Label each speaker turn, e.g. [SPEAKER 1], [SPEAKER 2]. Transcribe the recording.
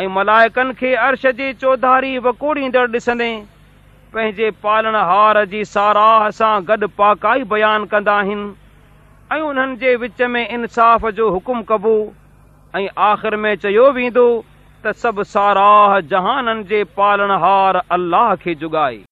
[SPEAKER 1] ऐं मलायकनि खे अर्श जे चौधारी वकोड़ींदड़ ॾिसंदे पंहिंजे पालण हार जी साराह सां गॾु पाकाई बयान कंदा आहिनि ऐं उन्हनि जे विच में इंसाफ़ जो हुकुम कबो ऐं आख़िर में चयो वेंदो त सभु साराह जहाननि जे पालण हार अल्लाह खे जुगाए